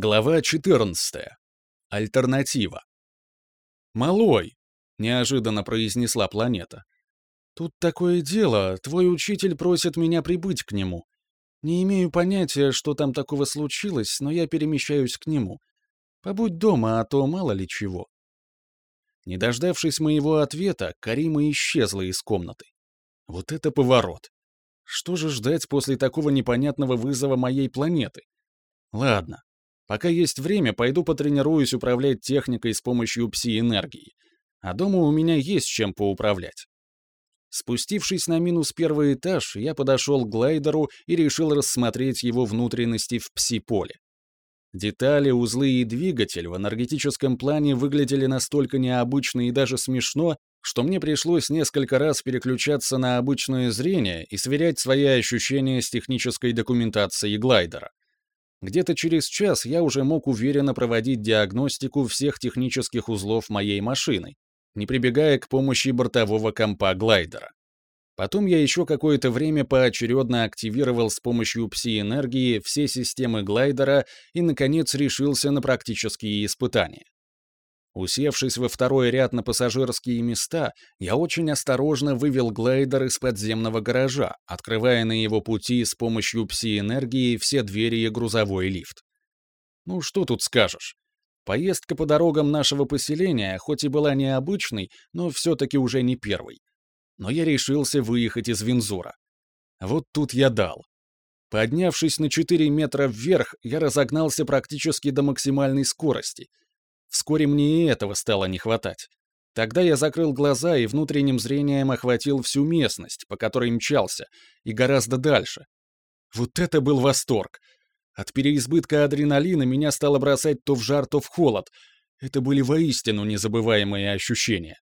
Глава 14. Альтернатива. «Малой», — неожиданно произнесла планета, — «тут такое дело, твой учитель просит меня прибыть к нему. Не имею понятия, что там такого случилось, но я перемещаюсь к нему. Побудь дома, а то мало ли чего». Не дождавшись моего ответа, Карима исчезла из комнаты. Вот это поворот. Что же ждать после такого непонятного вызова моей планеты? Ладно, Пока есть время, пойду потренируюсь управлять техникой с помощью пси-энергии. А дома у меня есть чем поуправлять. Спустившись на минус первый этаж, я подошел к глайдеру и решил рассмотреть его внутренности в пси-поле. Детали, узлы и двигатель в энергетическом плане выглядели настолько необычно и даже смешно, что мне пришлось несколько раз переключаться на обычное зрение и сверять свои ощущения с технической документацией глайдера. Где-то через час я уже мог уверенно проводить диагностику всех технических узлов моей машины, не прибегая к помощи бортового компа глайдера. Потом я еще какое-то время поочередно активировал с помощью пси-энергии все системы глайдера и, наконец, решился на практические испытания. Усевшись во второй ряд на пассажирские места, я очень осторожно вывел глайдер из подземного гаража, открывая на его пути с помощью пси-энергии все двери и грузовой лифт. Ну что тут скажешь? Поездка по дорогам нашего поселения, хоть и была необычной, но все-таки уже не первой. Но я решился выехать из Винзура. Вот тут я дал. Поднявшись на 4 метра вверх, я разогнался практически до максимальной скорости — Вскоре мне и этого стало не хватать. Тогда я закрыл глаза и внутренним зрением охватил всю местность, по которой мчался, и гораздо дальше. Вот это был восторг! От переизбытка адреналина меня стало бросать то в жар, то в холод. Это были воистину незабываемые ощущения.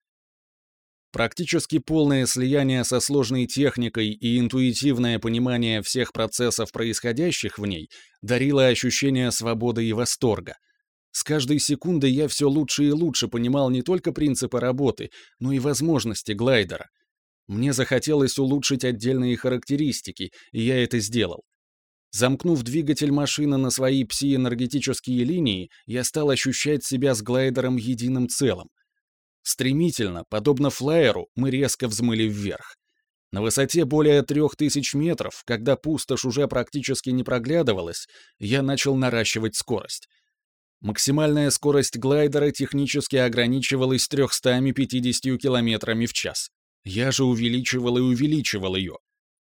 Практически полное слияние со сложной техникой и интуитивное понимание всех процессов, происходящих в ней, дарило ощущение свободы и восторга — с каждой секундой я все лучше и лучше понимал не только принципы работы, но и возможности глайдера. Мне захотелось улучшить отдельные характеристики, и я это сделал. Замкнув двигатель машины на свои пси-энергетические линии, я стал ощущать себя с глайдером единым целым. Стремительно, подобно флайеру, мы резко взмыли вверх. На высоте более трех тысяч метров, когда пустошь уже практически не проглядывалась, я начал наращивать скорость. Максимальная скорость глайдера технически ограничивалась 350 км в час. Я же увеличивал и увеличивал ее.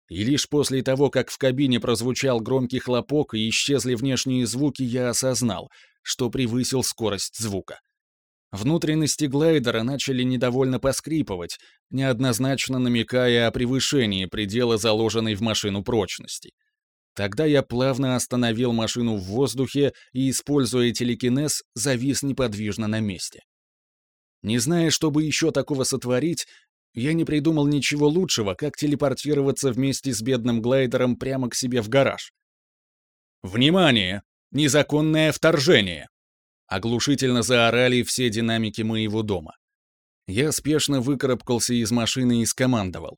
И лишь после того, как в кабине прозвучал громкий хлопок и исчезли внешние звуки, я осознал, что превысил скорость звука. Внутренности глайдера начали недовольно поскрипывать, неоднозначно намекая о превышении предела заложенной в машину прочности. Тогда я плавно остановил машину в воздухе и, используя телекинез, завис неподвижно на месте. Не зная, что бы еще такого сотворить, я не придумал ничего лучшего, как телепортироваться вместе с бедным глайдером прямо к себе в гараж. «Внимание! Незаконное вторжение!» Оглушительно заорали все динамики моего дома. Я спешно выкарабкался из машины и скомандовал.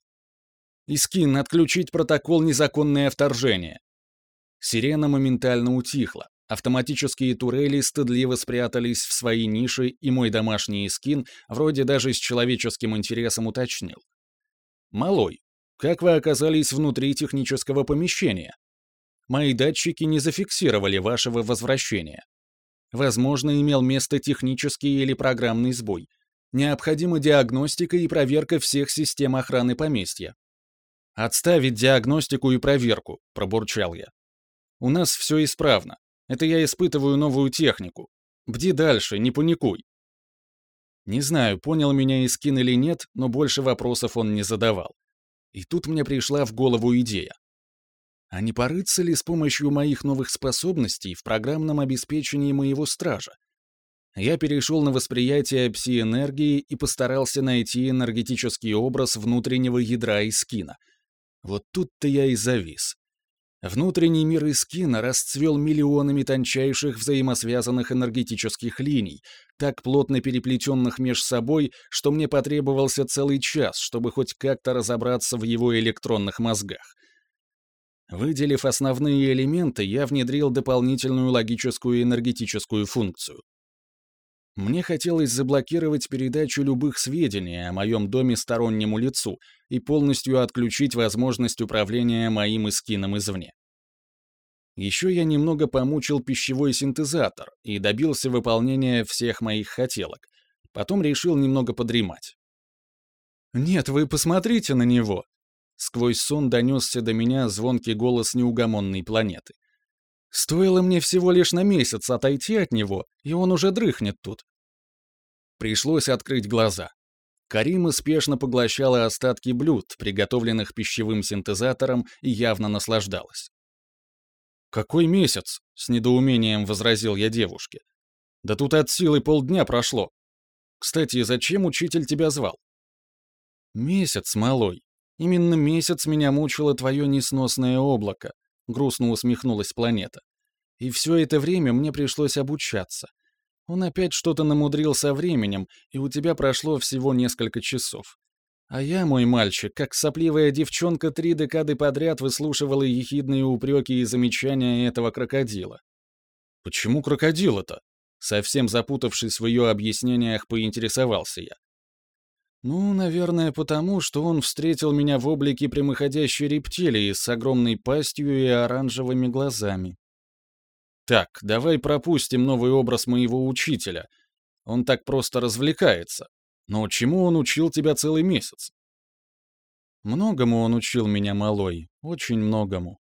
«Искин, отключить протокол «Незаконное вторжение». Сирена моментально утихла. Автоматические турели стыдливо спрятались в свои ниши, и мой домашний скин вроде даже с человеческим интересом уточнил. «Малой, как вы оказались внутри технического помещения? Мои датчики не зафиксировали вашего возвращения. Возможно, имел место технический или программный сбой. Необходима диагностика и проверка всех систем охраны поместья. «Отставить диагностику и проверку», — пробурчал я. У нас все исправно. Это я испытываю новую технику. Бди дальше, не паникуй. Не знаю, понял меня Искин или нет, но больше вопросов он не задавал. И тут мне пришла в голову идея. А не порыться ли с помощью моих новых способностей в программном обеспечении моего стража? Я перешел на восприятие пси-энергии и постарался найти энергетический образ внутреннего ядра Искина. Вот тут-то я и завис. Внутренний мир Искина расцвел миллионами тончайших взаимосвязанных энергетических линий, так плотно переплетенных меж собой, что мне потребовался целый час, чтобы хоть как-то разобраться в его электронных мозгах. Выделив основные элементы, я внедрил дополнительную логическую энергетическую функцию. Мне хотелось заблокировать передачу любых сведений о моем доме стороннему лицу и полностью отключить возможность управления моим эскином извне. Еще я немного помучил пищевой синтезатор и добился выполнения всех моих хотелок. Потом решил немного подремать. «Нет, вы посмотрите на него!» Сквозь сон донесся до меня звонкий голос неугомонной планеты. «Стоило мне всего лишь на месяц отойти от него, и он уже дрыхнет тут». Пришлось открыть глаза. Карима спешно поглощала остатки блюд, приготовленных пищевым синтезатором, и явно наслаждалась. «Какой месяц?» — с недоумением возразил я девушке. «Да тут от силы полдня прошло. Кстати, зачем учитель тебя звал?» «Месяц, малой. Именно месяц меня мучило твое несносное облако», — грустно усмехнулась планета. «И все это время мне пришлось обучаться. Он опять что-то намудрил со временем, и у тебя прошло всего несколько часов. А я, мой мальчик, как сопливая девчонка, три декады подряд выслушивала ехидные упреки и замечания этого крокодила. «Почему крокодила-то?» Совсем запутавшись в ее объяснениях, поинтересовался я. «Ну, наверное, потому, что он встретил меня в облике прямоходящей рептилии с огромной пастью и оранжевыми глазами». «Так, давай пропустим новый образ моего учителя. Он так просто развлекается. Но чему он учил тебя целый месяц? Многому он учил меня, малой, очень многому.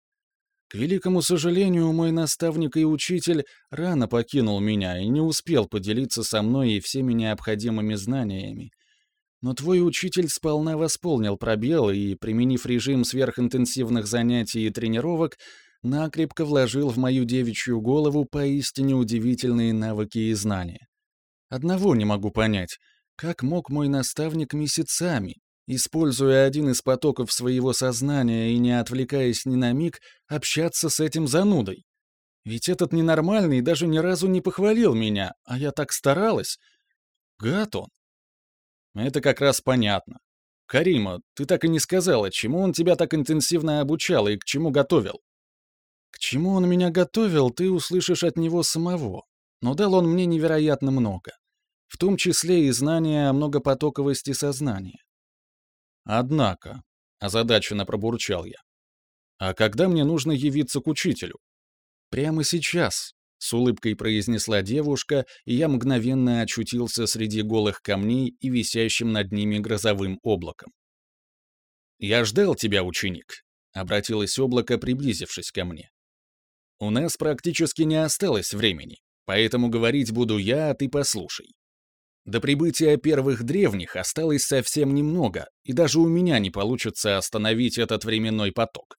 К великому сожалению, мой наставник и учитель рано покинул меня и не успел поделиться со мной и всеми необходимыми знаниями. Но твой учитель сполна восполнил пробел и, применив режим сверхинтенсивных занятий и тренировок, накрепко вложил в мою девичью голову поистине удивительные навыки и знания. Одного не могу понять — как мог мой наставник месяцами, используя один из потоков своего сознания и не отвлекаясь ни на миг, общаться с этим занудой? Ведь этот ненормальный даже ни разу не похвалил меня, а я так старалась. Гад он. Это как раз понятно. Карима, ты так и не сказала, чему он тебя так интенсивно обучал и к чему готовил. К чему он меня готовил, ты услышишь от него самого. Но дал он мне невероятно много в том числе и знания о многопотоковости сознания. Однако, озадаченно пробурчал я, а когда мне нужно явиться к учителю? Прямо сейчас, с улыбкой произнесла девушка, и я мгновенно очутился среди голых камней и висящим над ними грозовым облаком. «Я ждал тебя, ученик», — обратилось облако, приблизившись ко мне. «У нас практически не осталось времени, поэтому говорить буду я, а ты послушай. До прибытия первых древних осталось совсем немного, и даже у меня не получится остановить этот временной поток.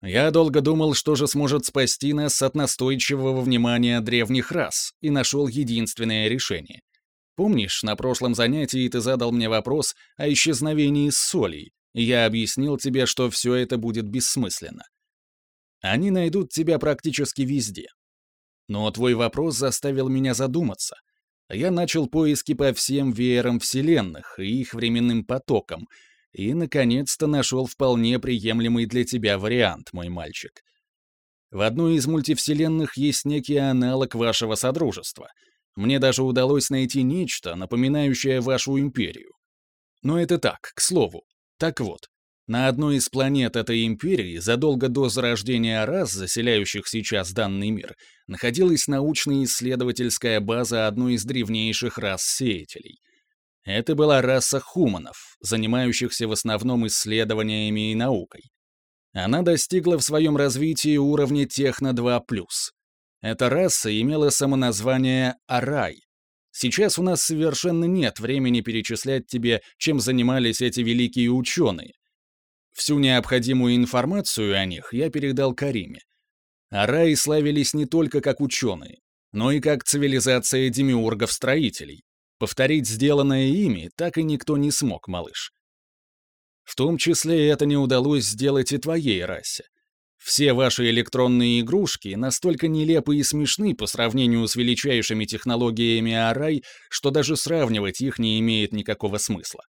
Я долго думал, что же сможет спасти нас от настойчивого внимания древних рас, и нашел единственное решение. Помнишь, на прошлом занятии ты задал мне вопрос о исчезновении солей, и я объяснил тебе, что все это будет бессмысленно. Они найдут тебя практически везде. Но твой вопрос заставил меня задуматься — я начал поиски по всем веерам вселенных и их временным потокам, и, наконец-то, нашел вполне приемлемый для тебя вариант, мой мальчик. В одной из мультивселенных есть некий аналог вашего содружества. Мне даже удалось найти нечто, напоминающее вашу империю. Но это так, к слову. Так вот, на одной из планет этой империи, задолго до зарождения рас, заселяющих сейчас данный мир, находилась научно-исследовательская база одной из древнейших рас-сеятелей. Это была раса хуманов, занимающихся в основном исследованиями и наукой. Она достигла в своем развитии уровня Техно-2+. Эта раса имела самоназвание Арай. Сейчас у нас совершенно нет времени перечислять тебе, чем занимались эти великие ученые, Всю необходимую информацию о них я передал Кариме. Араи славились не только как ученые, но и как цивилизация демиургов-строителей. Повторить сделанное ими так и никто не смог, малыш. В том числе это не удалось сделать и твоей расе. Все ваши электронные игрушки настолько нелепы и смешны по сравнению с величайшими технологиями Арай, что даже сравнивать их не имеет никакого смысла.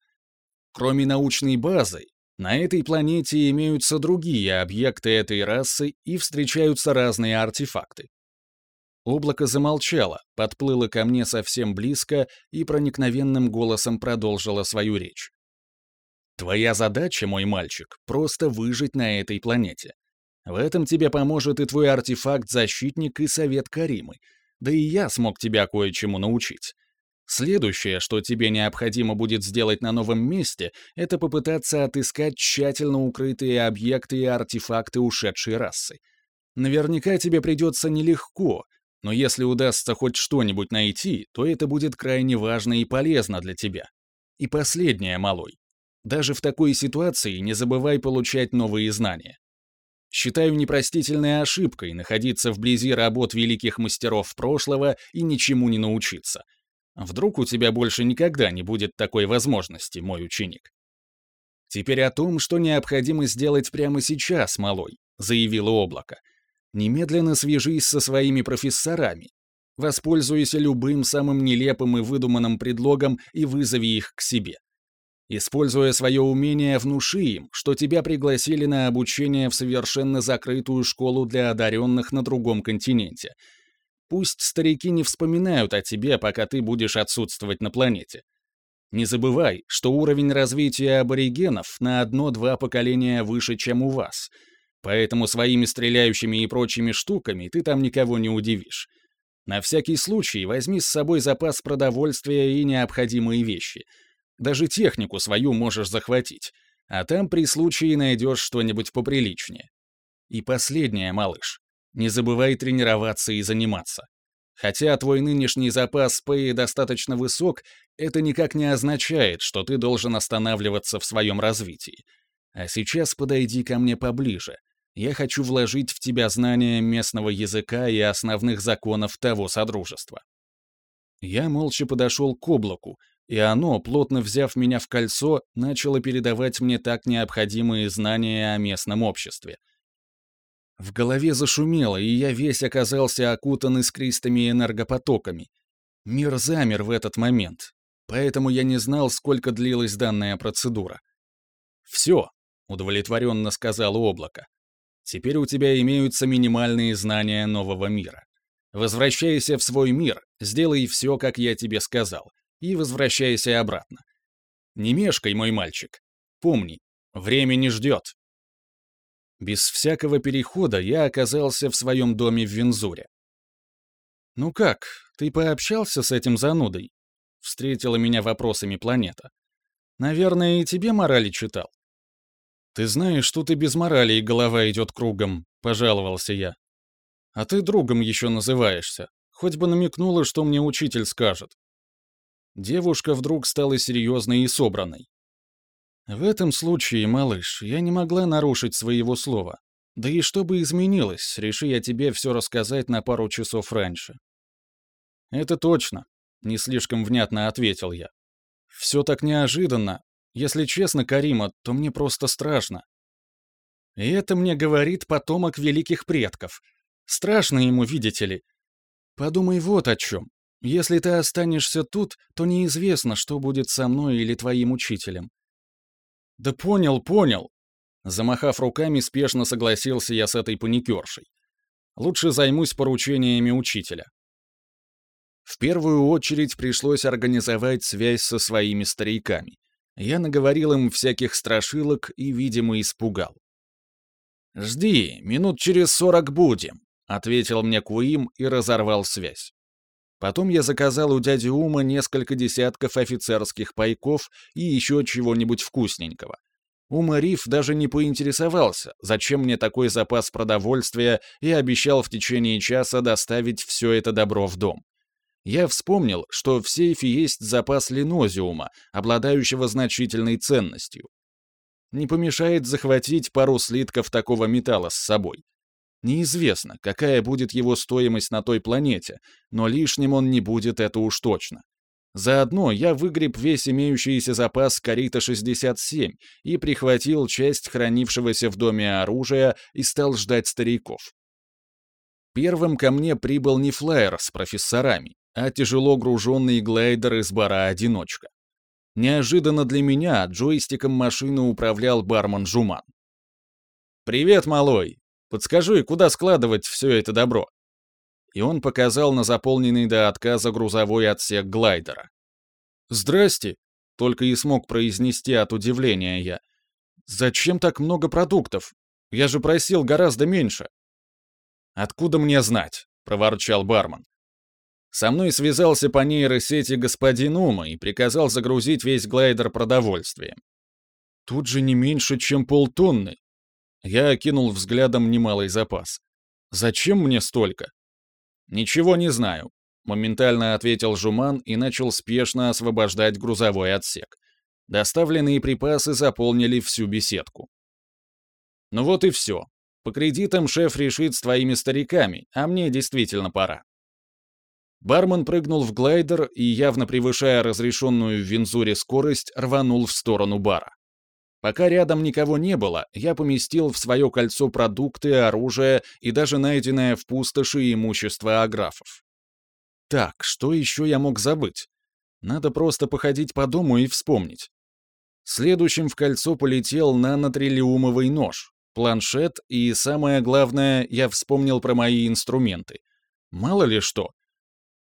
Кроме научной базы, На этой планете имеются другие объекты этой расы и встречаются разные артефакты. Облако замолчало, подплыло ко мне совсем близко и проникновенным голосом продолжило свою речь. «Твоя задача, мой мальчик, просто выжить на этой планете. В этом тебе поможет и твой артефакт-защитник и совет Каримы, да и я смог тебя кое-чему научить. Следующее, что тебе необходимо будет сделать на новом месте, это попытаться отыскать тщательно укрытые объекты и артефакты ушедшей расы. Наверняка тебе придется нелегко, но если удастся хоть что-нибудь найти, то это будет крайне важно и полезно для тебя. И последнее, малой. Даже в такой ситуации не забывай получать новые знания. Считаю непростительной ошибкой находиться вблизи работ великих мастеров прошлого и ничему не научиться — Вдруг у тебя больше никогда не будет такой возможности, мой ученик. Теперь о том, что необходимо сделать прямо сейчас, малой, заявило облако. Немедленно свяжись со своими профессорами. Воспользуйся любым самым нелепым и выдуманным предлогом и вызови их к себе. Используя свое умение, внуши им, что тебя пригласили на обучение в совершенно закрытую школу для одаренных на другом континенте — Пусть старики не вспоминают о тебе, пока ты будешь отсутствовать на планете. Не забывай, что уровень развития аборигенов на одно-два поколения выше, чем у вас. Поэтому своими стреляющими и прочими штуками ты там никого не удивишь. На всякий случай возьми с собой запас продовольствия и необходимые вещи. Даже технику свою можешь захватить, а там при случае найдешь что-нибудь поприличнее. И последнее, малыш. Не забывай тренироваться и заниматься. Хотя твой нынешний запас пэи достаточно высок, это никак не означает, что ты должен останавливаться в своем развитии. А сейчас подойди ко мне поближе. Я хочу вложить в тебя знания местного языка и основных законов того содружества. Я молча подошел к облаку, и оно, плотно взяв меня в кольцо, начало передавать мне так необходимые знания о местном обществе — в голове зашумело, и я весь оказался окутан искристыми энергопотоками. Мир замер в этот момент, поэтому я не знал, сколько длилась данная процедура. «Все», — удовлетворенно сказал облако. «Теперь у тебя имеются минимальные знания нового мира. Возвращайся в свой мир, сделай все, как я тебе сказал, и возвращайся обратно. Не мешкай, мой мальчик. Помни, время не ждет». Без всякого перехода я оказался в своем доме в Вензуре. «Ну как, ты пообщался с этим занудой?» — встретила меня вопросами планета. «Наверное, и тебе морали читал?» «Ты знаешь, что ты без морали и голова идет кругом», — пожаловался я. «А ты другом еще называешься. Хоть бы намекнула, что мне учитель скажет». Девушка вдруг стала серьезной и собранной. В этом случае, малыш, я не могла нарушить своего слова. Да и что бы изменилось, реши я тебе все рассказать на пару часов раньше. Это точно, не слишком внятно ответил я. Все так неожиданно. Если честно, Карима, то мне просто страшно. И это мне говорит потомок великих предков. Страшно ему, видите ли. Подумай вот о чем. Если ты останешься тут, то неизвестно, что будет со мной или твоим учителем. «Да понял, понял!» Замахав руками, спешно согласился я с этой паникершей. «Лучше займусь поручениями учителя». В первую очередь пришлось организовать связь со своими стариками. Я наговорил им всяких страшилок и, видимо, испугал. «Жди, минут через сорок будем», — ответил мне Куим и разорвал связь. Потом я заказал у дяди Ума несколько десятков офицерских пайков и еще чего-нибудь вкусненького. Ума Риф даже не поинтересовался, зачем мне такой запас продовольствия, и обещал в течение часа доставить все это добро в дом. Я вспомнил, что в сейфе есть запас линозиума, обладающего значительной ценностью. Не помешает захватить пару слитков такого металла с собой. Неизвестно, какая будет его стоимость на той планете, но лишним он не будет, это уж точно. Заодно я выгреб весь имеющийся запас Карита-67 и прихватил часть хранившегося в доме оружия и стал ждать стариков. Первым ко мне прибыл не флайер с профессорами, а тяжело груженный глайдер из бара «Одиночка». Неожиданно для меня джойстиком машины управлял бармен Жуман. «Привет, малой! Подскажи, куда складывать все это добро?» И он показал на заполненный до отказа грузовой отсек глайдера. «Здрасте!» — только и смог произнести от удивления я. «Зачем так много продуктов? Я же просил гораздо меньше». «Откуда мне знать?» — проворчал бармен. Со мной связался по нейросети господин Ума и приказал загрузить весь глайдер продовольствием. Тут же не меньше, чем полтонны. Я окинул взглядом немалый запас. Зачем мне столько? Ничего не знаю, моментально ответил Жуман и начал спешно освобождать грузовой отсек. Доставленные припасы заполнили всю беседку. Ну вот и все. По кредитам шеф решит с твоими стариками, а мне действительно пора. Бармен прыгнул в глайдер и, явно превышая разрешенную в Винзуре скорость, рванул в сторону бара. Пока рядом никого не было, я поместил в свое кольцо продукты, оружие и даже найденное в пустоши имущество аграфов. Так, что еще я мог забыть? Надо просто походить по дому и вспомнить. Следующим в кольцо полетел нанотриллиумовый нож, планшет и, самое главное, я вспомнил про мои инструменты. Мало ли что,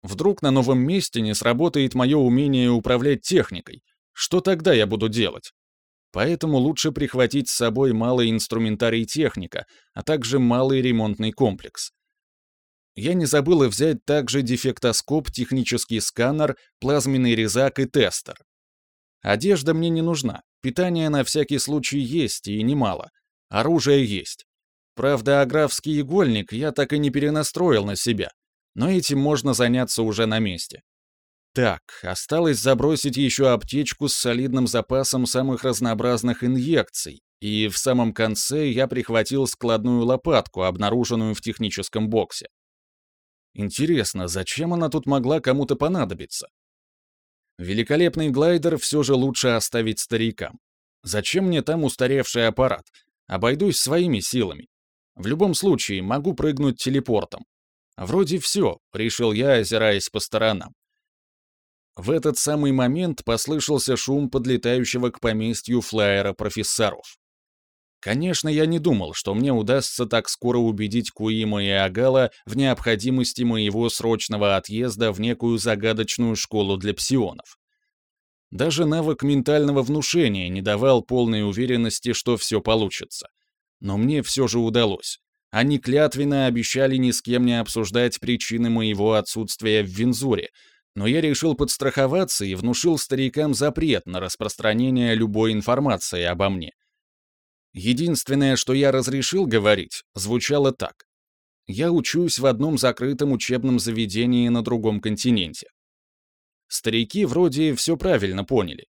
Вдруг на новом месте не сработает мое умение управлять техникой. Что тогда я буду делать? Поэтому лучше прихватить с собой малый инструментарий техника, а также малый ремонтный комплекс. Я не забыл и взять также дефектоскоп, технический сканер, плазменный резак и тестер. Одежда мне не нужна, питание на всякий случай есть и немало. Оружие есть. Правда, аграфский игольник я так и не перенастроил на себя — но этим можно заняться уже на месте. Так, осталось забросить еще аптечку с солидным запасом самых разнообразных инъекций, и в самом конце я прихватил складную лопатку, обнаруженную в техническом боксе. Интересно, зачем она тут могла кому-то понадобиться? Великолепный глайдер все же лучше оставить старикам. Зачем мне там устаревший аппарат? Обойдусь своими силами. В любом случае, могу прыгнуть телепортом. Вроде все, решил я, озираясь по сторонам. В этот самый момент послышался шум подлетающего к поместью флайера профессоров. Конечно, я не думал, что мне удастся так скоро убедить Куима и Агала в необходимости моего срочного отъезда в некую загадочную школу для псионов. Даже навык ментального внушения не давал полной уверенности, что все получится. Но мне все же удалось. Они клятвенно обещали ни с кем не обсуждать причины моего отсутствия в Винзуре, но я решил подстраховаться и внушил старикам запрет на распространение любой информации обо мне. Единственное, что я разрешил говорить, звучало так. Я учусь в одном закрытом учебном заведении на другом континенте. Старики вроде все правильно поняли.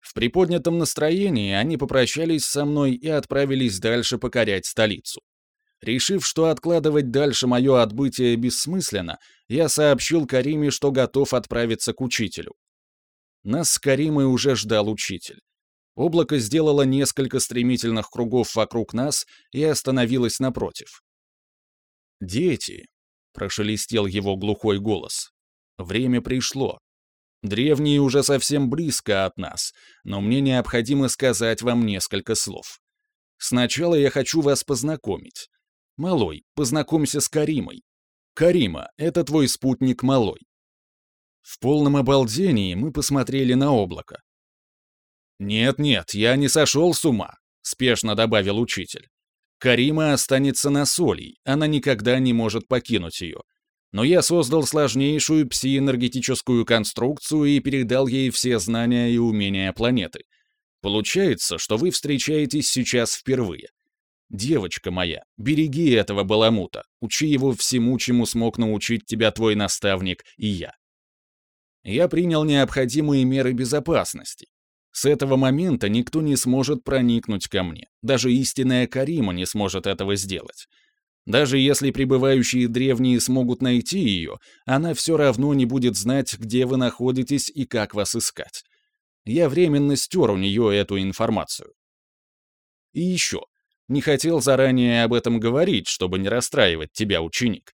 В приподнятом настроении они попрощались со мной и отправились дальше покорять столицу. Решив, что откладывать дальше мое отбытие бессмысленно, я сообщил Кариме, что готов отправиться к учителю. Нас с Каримой уже ждал учитель. Облако сделало несколько стремительных кругов вокруг нас и остановилось напротив. «Дети», — прошелестел его глухой голос, — «время пришло. Древние уже совсем близко от нас, но мне необходимо сказать вам несколько слов. Сначала я хочу вас познакомить. «Малой, познакомься с Каримой. Карима, это твой спутник Малой». В полном обалдении мы посмотрели на облако. «Нет-нет, я не сошел с ума», — спешно добавил учитель. «Карима останется на Солей, она никогда не может покинуть ее. Но я создал сложнейшую псиэнергетическую конструкцию и передал ей все знания и умения планеты. Получается, что вы встречаетесь сейчас впервые. Девочка моя, береги этого баламута, учи его всему, чему смог научить тебя твой наставник и я. Я принял необходимые меры безопасности. С этого момента никто не сможет проникнуть ко мне. Даже истинная Карима не сможет этого сделать. Даже если пребывающие древние смогут найти ее, она все равно не будет знать, где вы находитесь и как вас искать. Я временно стер у нее эту информацию. И еще. Не хотел заранее об этом говорить, чтобы не расстраивать тебя, ученик.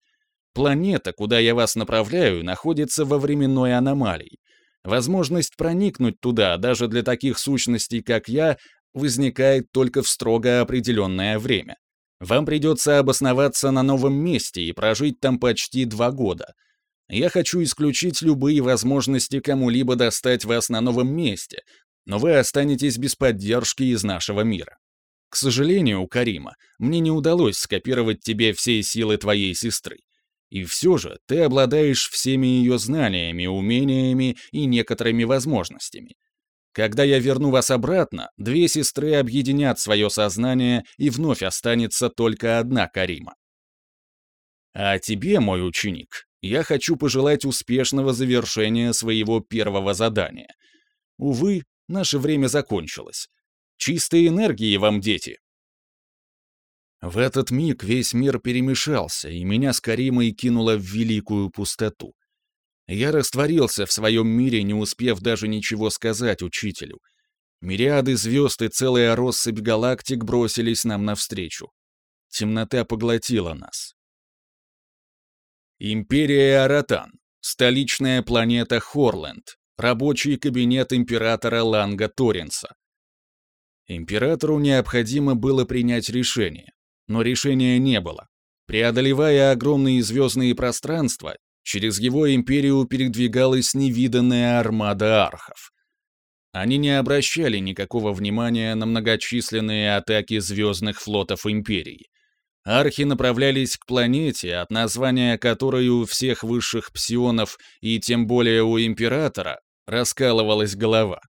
Планета, куда я вас направляю, находится во временной аномалии. Возможность проникнуть туда, даже для таких сущностей, как я, возникает только в строго определенное время. Вам придется обосноваться на новом месте и прожить там почти два года. Я хочу исключить любые возможности кому-либо достать вас на новом месте, но вы останетесь без поддержки из нашего мира. К сожалению, Карима, мне не удалось скопировать тебе все силы твоей сестры. И все же ты обладаешь всеми ее знаниями, умениями и некоторыми возможностями. Когда я верну вас обратно, две сестры объединят свое сознание, и вновь останется только одна Карима. А тебе, мой ученик, я хочу пожелать успешного завершения своего первого задания. Увы, наше время закончилось. Чистой энергии вам, дети! В этот миг весь мир перемешался, и меня с Каримой кинуло в великую пустоту. Я растворился в своем мире, не успев даже ничего сказать учителю. Мириады звезд и целая россыпь галактик бросились нам навстречу. Темнота поглотила нас. Империя Аратан. Столичная планета Хорленд. Рабочий кабинет императора Ланга Торинса. Императору необходимо было принять решение, но решения не было. Преодолевая огромные звездные пространства, Через его империю передвигалась невиданная армада архов. Они не обращали никакого внимания на многочисленные атаки звездных флотов империи. Архи направлялись к планете, от названия которой у всех высших псионов и тем более у императора раскалывалась голова.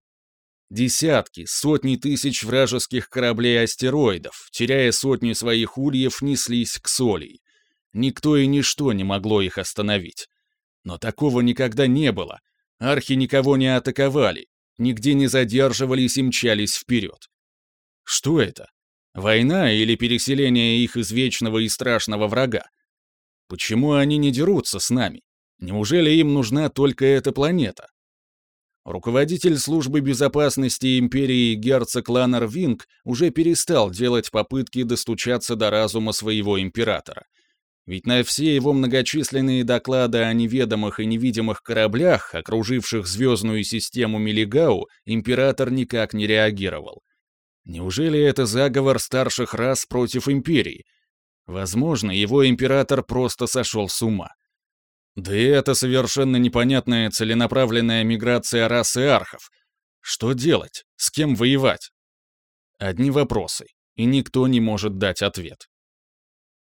Десятки, сотни тысяч вражеских кораблей-астероидов, теряя сотни своих ульев, неслись к Солии. Никто и ничто не могло их остановить. Но такого никогда не было. Архи никого не атаковали, нигде не задерживались и мчались вперед. Что это? Война или переселение их из вечного и страшного врага? Почему они не дерутся с нами? Неужели им нужна только эта планета? Руководитель службы безопасности империи герцог Ланнер Винг уже перестал делать попытки достучаться до разума своего императора. Ведь на все его многочисленные доклады о неведомых и невидимых кораблях, окруживших звездную систему Мелигау, император никак не реагировал. Неужели это заговор старших рас против империи? Возможно, его император просто сошел с ума. Да и это совершенно непонятная целенаправленная миграция расы архов. Что делать? С кем воевать? Одни вопросы, и никто не может дать ответ.